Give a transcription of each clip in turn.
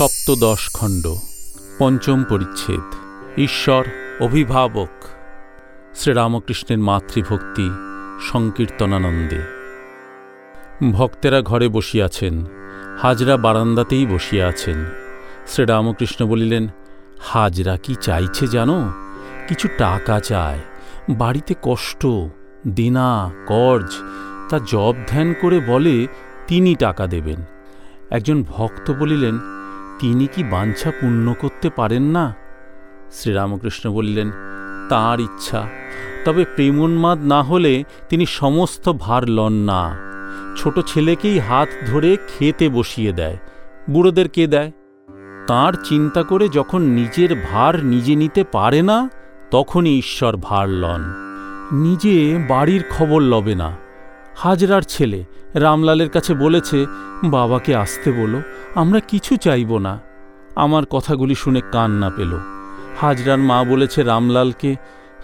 সপ্তদশ খণ্ড, পঞ্চম পরিচ্ছেদ, ঈশ্বর অভিভাবক, শ্রীরামকৃষ্ণের মাতৃভক্তি সংকীর্তনানন্দে। ভক্তেরা ঘরে বসিয়াছেন, হাজরা বারান্দাতেই বসিয়া আছেন। শ্রীরামকৃষ্ণ বলিলেন, হাজরা কি চাইছে জানো? কিছু টাকা চায়, বাড়িতে কষ্ট, দিনা, কর্জ, তা জব ধ্যান করে বলে তিনি টাকা দেবেন। একজন ভক্ত বলিলেন তিনি কি বাঞ্ছা পূর্ণ করতে পারেন না? শ্রীরামকৃষ্ণ বলিলেন, তাঁর ইচ্ছা। তবে প্রেমোন্মাদ না হলে তিনি সমস্ত ভার লন না। ছোট ছেলেকেই হাত ধরে খেতে বসিয়ে দেয়, বুড়োদের কে দেয়? তাঁর চিন্তা করে যখন নিজের ভার নিজে নিতে পারে না, তখনই ঈশ্বর ভার লন। নিজে বাড়ির খবর লবে না। হাজরার ছেলে। রামলালের কাছে বলেছে, বাবাকে আসতে বলো, আমরা কিছু চাইব না। আমার কথাগুলি শুনে কান না পেল। হাজরার মা বলেছে, রামলালকে,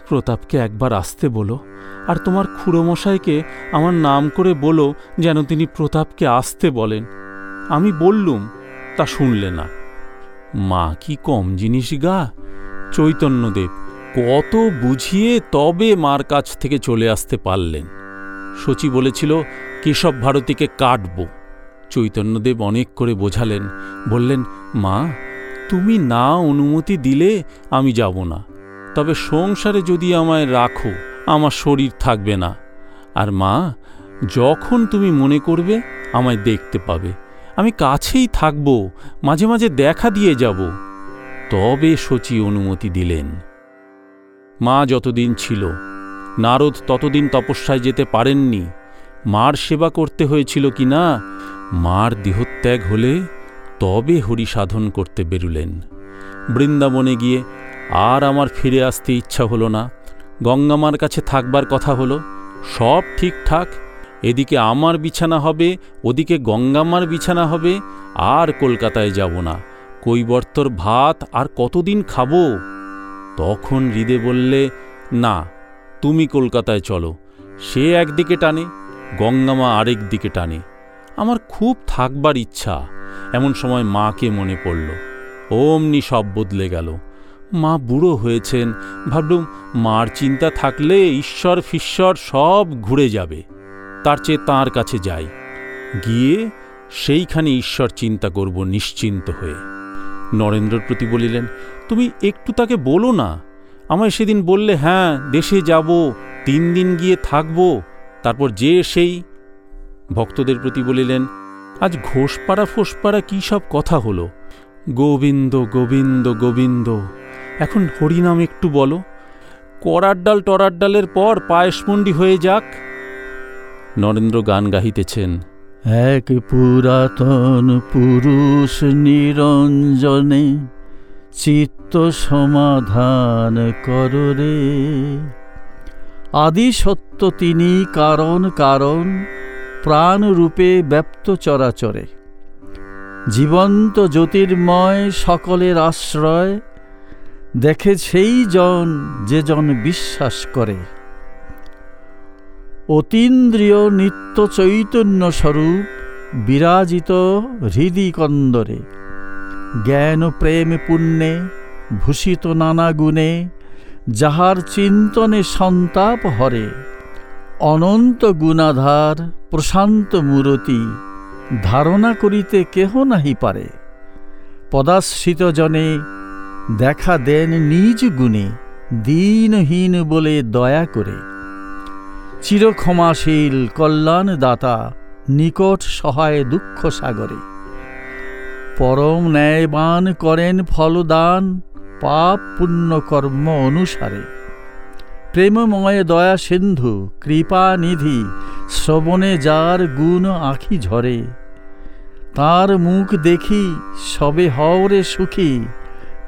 প্রতাপকে একবার আসতে বলো, আর তোমার খুড়োমশাইকে আমার নাম করে বলো যেন তিনি প্রতাপকে আসতে বলেন। আমি বললুম, তা শুনলে না। মা, কি কম জিনিস গা? চৈতন্যদেব, কত বুঝিয়ে তবে মার কাছ থেকে চলে আসতে পারলেন। শচী বলেছিল, কেশব ভারতীকে কাটব। চৈতন্যদেব অনেক করে বোঝালেন, বললেন, মা, তুমি না অনুমতি দিলে আমি যাব না। তবে সংসারে যদি আমায় রাখো, আমার শরীর থাকবে না। আর মা, যখন তুমি মনে করবে, আমায় দেখতে পাবে। আমি কাছেই থাকব, মাঝে মাঝে দেখা দিয়ে যাব। তবে শচী অনুমতি দিলেন। মা যতদিন ছিল নারদ ততদিন তপস্যায় যেতে পারেননি। মার সেবা করতে হয়েছিল কি না, মার দেহত্যাগ হলে তবে হরি সাধন করতে বেরুলেন। বৃন্দাবনে গিয়ে আর আমার ফিরে আসতে ইচ্ছা হলো না। গঙ্গামার কাছে থাকবার কথা হলো, সব ঠিকঠাক, এদিকে আমার বিছানা হবে, ওদিকে গঙ্গামার বিছানা হবে, আর কলকাতায় যাব না। কৈবর্তর ভাত আর কতদিন খাব? তখন হৃদে বললে, না তুমি কলকাতায় চলো। সে একদিকে টানে, গঙ্গামা আরেক দিকে টানে। আমার খুব থাকবার ইচ্ছা, এমন সময় মাকে মনে পড়ল। অমনি সব বদলে গেল। মা বুড়ো হয়েছেন, ভাবলুম মার চিন্তা থাকলে ঈশ্বর ফিশ্বর সব ঘুরে যাবে। তার চেয়ে তাঁর কাছে যাই। গিয়ে সেইখানে ঈশ্বর চিন্তা করব নিশ্চিন্ত হয়ে। নরেন্দ্রর প্রতি বলিলেন, তুমি একটু তাকে বলো না আমায় সেদিন বললে হ্যাঁ দেশে যাব, তিন দিন গিয়ে থাকব, তারপর যে সেই। ভক্তদের প্রতি বলিলেন, আজ ঘোষপাড়া ফোসপাড়া কী সব কথা হলো? গোবিন্দ গোবিন্দ গোবিন্দ, এখন হরিনাম একটু বলো। করার ডাল, টরার ডালের পর পায়েসমন্ডি হয়ে যাক। নরেন্দ্র গান গাহিতেছেন, এক পুরাতন পুরুষ নিরঞ্জনে চিত্ত সমাধান কররে আদি সত্য তিনি কারণ কারণ প্রাণরূপে ব্যপ্ত চরাচরে। জীবন্ত জ্যোতির্ময় সকলের আশ্রয়, দেখে সেই জন যে জন বিশ্বাস করে। অতীন্দ্রিয় নিত্য চৈতন্য স্বরূপ বিরাজিত হৃদি কন্দরে। জ্ঞান প্রেম পুণ্যে ভূষিত নানা গুণে যাহার চিন্তনে সন্তাপ হরে। অনন্ত গুণাধার, প্রশান্ত মূরতি, ধারণা করিতে কেহ নাহি পারে। পদাশ্রিত জনে, দেখা দেন নিজ গুণে, দীনহীন বলে দয়া করে। চিরক্ষমাশীল কল্যাণদাতা, নিকট সহায় দুঃখ সাগরে। পরম ন্যায়বান করেন ফলদান, পাপ পুণ্য কর্ম অনুসারে। প্রেমময় দয়া সিন্ধু, কৃপা নিধি, শ্রবণে যার গুণ আখি ঝরে। তার মুখ দেখি, সবে হওরে সুখী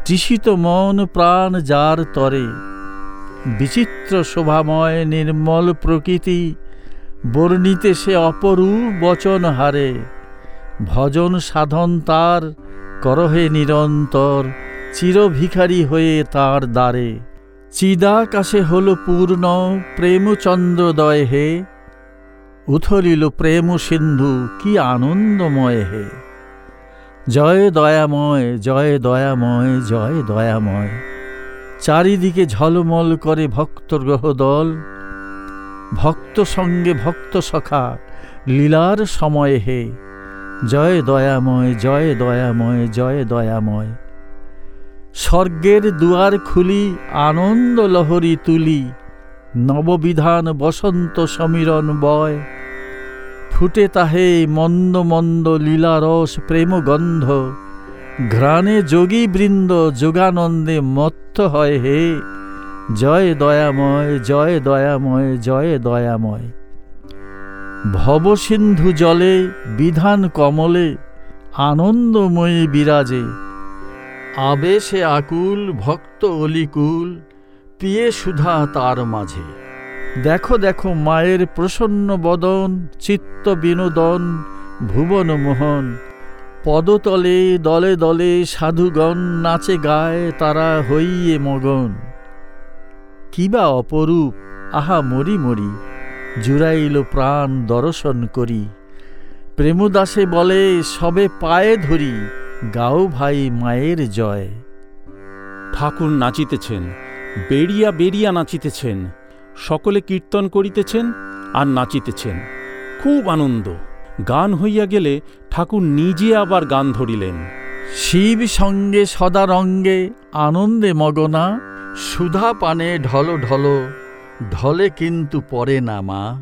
তৃষিত মন প্রাণ যার তরে। বিচিত্র শোভাময় নির্মল প্রকৃতি, বর্ণিতে সে অপরূপ বচন হারে। ভজন সাধন তার, করহে নিরন্তর, চিরভিখারী হয়ে তার দ্বারে। চিদাকাশে হল পূর্ণ, প্রেমচন্দ্রদয় হে। উথলিল প্রেম সিন্ধু, কি আনন্দময় হে। জয় দয়াময় জয় দয়াময় জয় দয়াময়। চারিদিকে ঝলমল করে ভক্ত গ্রহদল ভক্ত সঙ্গে ভক্ত সখা, লীলার সময় হে। জয় দয়াময় জয় দয়াময় জয় দয়াময়। স্বর্গের দুয়ার খুলি, আনন্দ লহরী তুলি। নববিধান বসন্ত সমীরণ বয়। ফুটে তাহে মন্দ মন্দ লীলারস প্রেমগন্ধ ঘ্রাণে যোগী বৃন্দ যোগানন্দে মত্ত হয় হে। জয় দয়াময় জয় দয়াময় জয় দয়াময়। ভবসিন্ধু জলে, বিধান কমলে, আনন্দময়ী বিরাজে। আবেশে আকুল, ভক্ত অলিকুল পিয়ে সুধা তার মাঝে। দেখো দেখো মায়ের প্রসন্ন বদন, চিত্ত বিনোদন, ভুবন মোহন। পদতলে দলে দলে সাধুগণ নাচে গায় তারা হইয়ে মগন। কিবা অপরূপ, আহা মরি মরি। জুড়াইল প্রাণ দর্শন করি। প্রেমদাসে বলে সবে পায়ে ধরি গাও ভাই মায়ের জয়। ঠাকুর নাচিতেছেন বেরিয়া বেরিয়া নাচিতেছেন সকলে কীর্তন করিতেছেন আর নাচিতেছেন। খুব আনন্দ। গান হইয়া গেলে ঠাকুর নিজে আবার গান ধরিলেন। শিব সঙ্গে সদা রঙ্গে আনন্দে মগনা সুধা পানে ঢল ঢল ঢলে কিন্তু পরে না মা।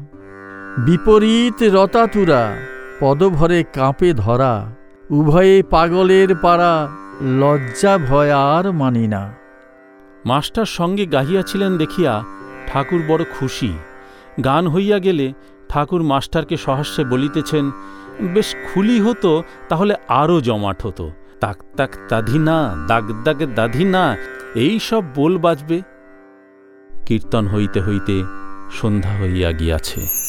বিপরীত রতাতুরা, পদভরে কাঁপে ধরা, উভয়ে পাগলের পাড়া, লজ্জা ভয় আর মানি না। মাস্টার সঙ্গে গাহিয়াছিলেন দেখিয়া ঠাকুর বড় খুশি। গান হইয়া গেলে ঠাকুর মাস্টারকে সহাস্যে বলিতেছেন, বেশ খুলি হতো, তাহলে আরও জমাট হতো। তাক তাক তাধিনা দাগ দাগ দাধিনা, এই সব বোল বাজবে। কীর্তন হইতে হইতে সন্ধ্যা হইয়া গিয়াছে।